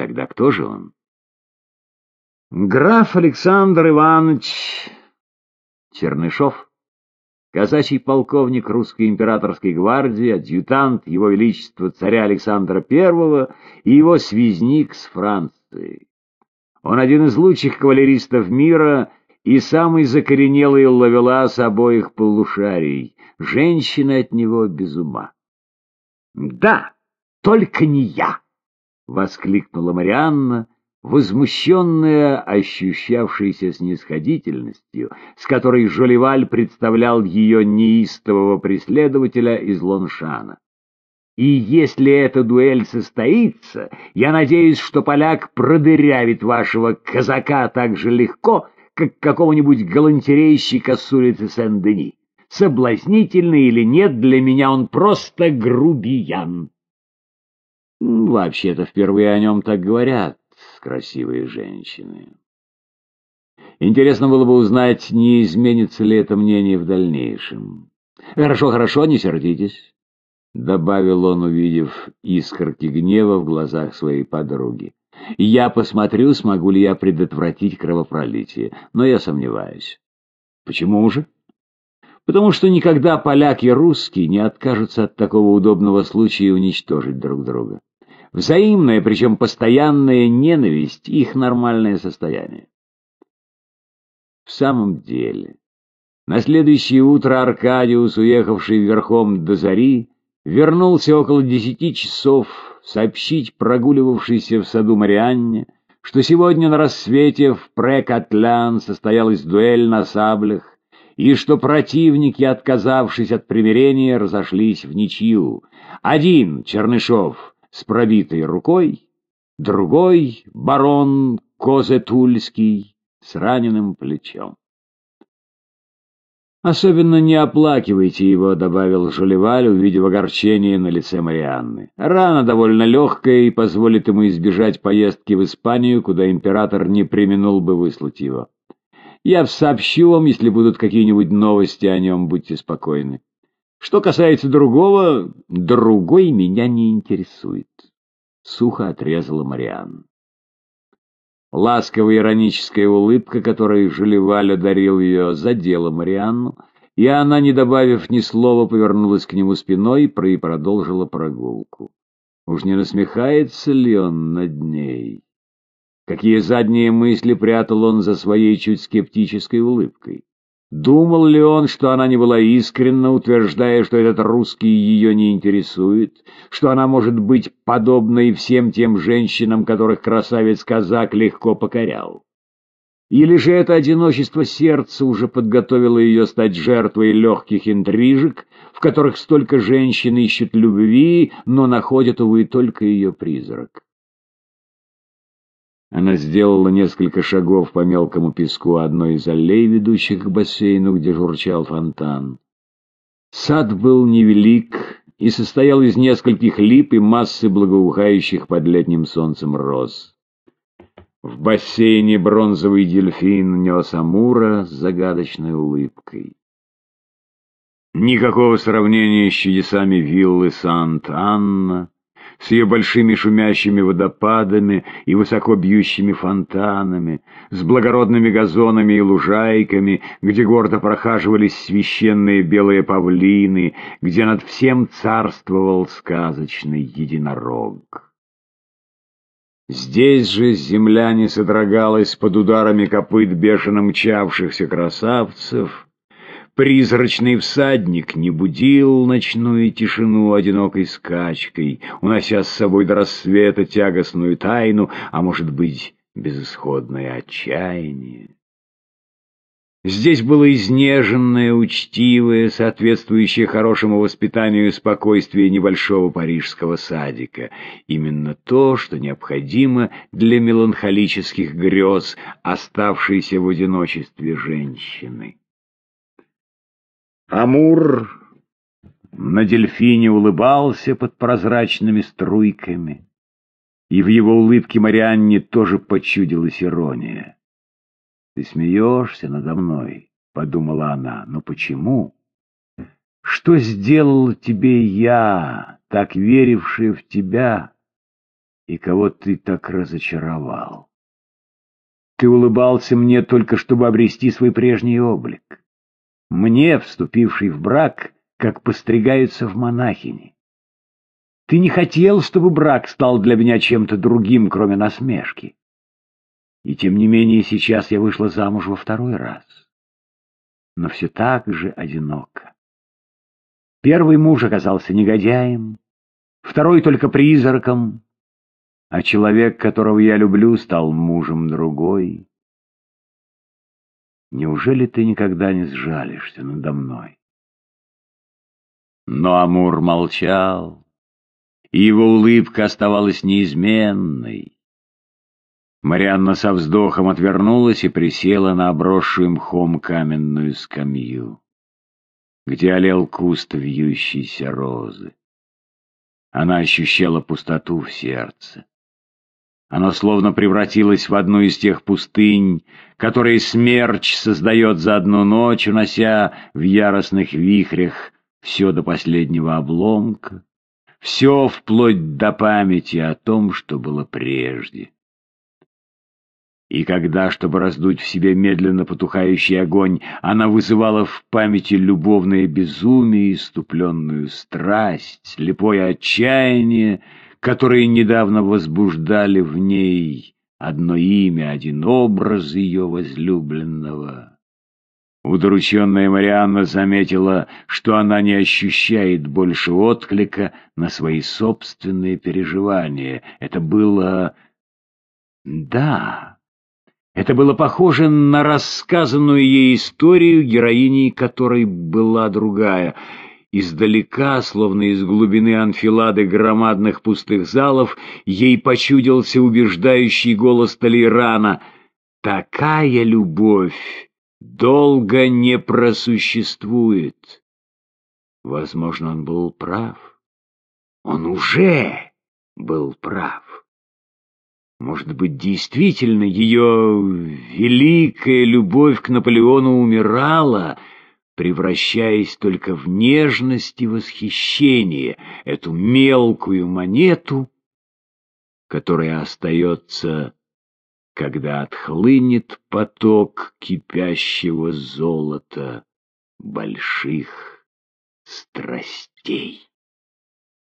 Тогда кто же он? Граф Александр Иванович Чернышов, казачий полковник русской императорской гвардии, адъютант его величества царя Александра I и его связник с Францией. Он один из лучших кавалеристов мира и самый закоренелый ловелас обоих полушарий. Женщина от него без ума. «Да, только не я!» — воскликнула Марианна, возмущенная ощущавшейся снисходительностью, с которой Жолеваль представлял ее неистового преследователя из Лоншана. И если эта дуэль состоится, я надеюсь, что поляк продырявит вашего казака так же легко, как какого-нибудь галантерейщика с улицы Сен-Дени. Соблазнительный или нет, для меня он просто грубиян. Вообще-то впервые о нем так говорят красивые женщины. Интересно было бы узнать, не изменится ли это мнение в дальнейшем. «Хорошо, хорошо, не сердитесь», — добавил он, увидев искорки гнева в глазах своей подруги. «Я посмотрю, смогу ли я предотвратить кровопролитие, но я сомневаюсь». «Почему же?» «Потому что никогда поляк и русский не откажутся от такого удобного случая уничтожить друг друга». Взаимная, причем постоянная ненависть — их нормальное состояние. В самом деле, на следующее утро Аркадиус, уехавший верхом до зари, вернулся около десяти часов сообщить прогуливавшейся в саду Марианне, что сегодня на рассвете в Прекатлян состоялась дуэль на саблях, и что противники, отказавшись от примирения, разошлись в ничью. Один, Чернышов, с пробитой рукой, другой — барон Козетульский с раненым плечом. «Особенно не оплакивайте его», — добавил Жолеваль, увидев огорчение на лице Марианны. «Рана довольно легкая и позволит ему избежать поездки в Испанию, куда император не применул бы выслать его. Я сообщу вам, если будут какие-нибудь новости о нем, будьте спокойны». Что касается другого, другой меня не интересует. Сухо отрезала Мариан. Ласковая ироническая улыбка, которой Желеваль одарил ее, задела Марианну, и она, не добавив ни слова, повернулась к нему спиной и продолжила прогулку. Уж не насмехается ли он над ней? Какие задние мысли прятал он за своей чуть скептической улыбкой? Думал ли он, что она не была искренна, утверждая, что этот русский ее не интересует, что она может быть подобной всем тем женщинам, которых красавец-казак легко покорял? Или же это одиночество сердца уже подготовило ее стать жертвой легких интрижек, в которых столько женщин ищут любви, но находят, увы, только ее призрак? Она сделала несколько шагов по мелкому песку одной из аллей, ведущих к бассейну, где журчал фонтан. Сад был невелик и состоял из нескольких лип и массы благоухающих под летним солнцем роз. В бассейне бронзовый дельфин нес Амура с загадочной улыбкой. Никакого сравнения с чудесами виллы Сант-Анна, с ее большими шумящими водопадами и высоко бьющими фонтанами, с благородными газонами и лужайками, где гордо прохаживались священные белые павлины, где над всем царствовал сказочный единорог. Здесь же земля не содрогалась под ударами копыт бешено мчавшихся красавцев, Призрачный всадник не будил ночную тишину одинокой скачкой, унося с собой до рассвета тягостную тайну, а может быть, безысходное отчаяние. Здесь было изнеженное, учтивое, соответствующее хорошему воспитанию спокойствие небольшого парижского садика. Именно то, что необходимо для меланхолических грез, оставшейся в одиночестве женщины. Амур на дельфине улыбался под прозрачными струйками, и в его улыбке Марианне тоже почудилась ирония. «Ты смеешься надо мной?» — подумала она. «Но почему? Что сделал тебе я, так веривший в тебя? и кого ты так разочаровал. Ты улыбался мне только, чтобы обрести свой прежний облик. Мне, вступивший в брак, как постригаются в монахини. Ты не хотел, чтобы брак стал для меня чем-то другим, кроме насмешки. И тем не менее сейчас я вышла замуж во второй раз. Но все так же одиноко. Первый муж оказался негодяем, второй только призраком, а человек, которого я люблю, стал мужем другой. Неужели ты никогда не сжалишься надо мной? Но Амур молчал, и его улыбка оставалась неизменной. Марианна со вздохом отвернулась и присела на обросшую мхом каменную скамью, где олел куст вьющейся розы. Она ощущала пустоту в сердце. Оно словно превратилось в одну из тех пустынь, которые смерч создает за одну ночь, унося в яростных вихрях все до последнего обломка, все вплоть до памяти о том, что было прежде. И когда, чтобы раздуть в себе медленно потухающий огонь, она вызывала в памяти любовное безумие, иступленную страсть, слепое отчаяние, которые недавно возбуждали в ней одно имя, один образ ее возлюбленного. Удрученная Марианна заметила, что она не ощущает больше отклика на свои собственные переживания. Это было... Да, это было похоже на рассказанную ей историю, героиней которой была другая — Издалека, словно из глубины анфилады громадных пустых залов, ей почудился убеждающий голос Толерана. «Такая любовь долго не просуществует». Возможно, он был прав. Он уже был прав. Может быть, действительно, ее великая любовь к Наполеону умирала — превращаясь только в нежность и восхищение, эту мелкую монету, которая остается, когда отхлынет поток кипящего золота больших страстей.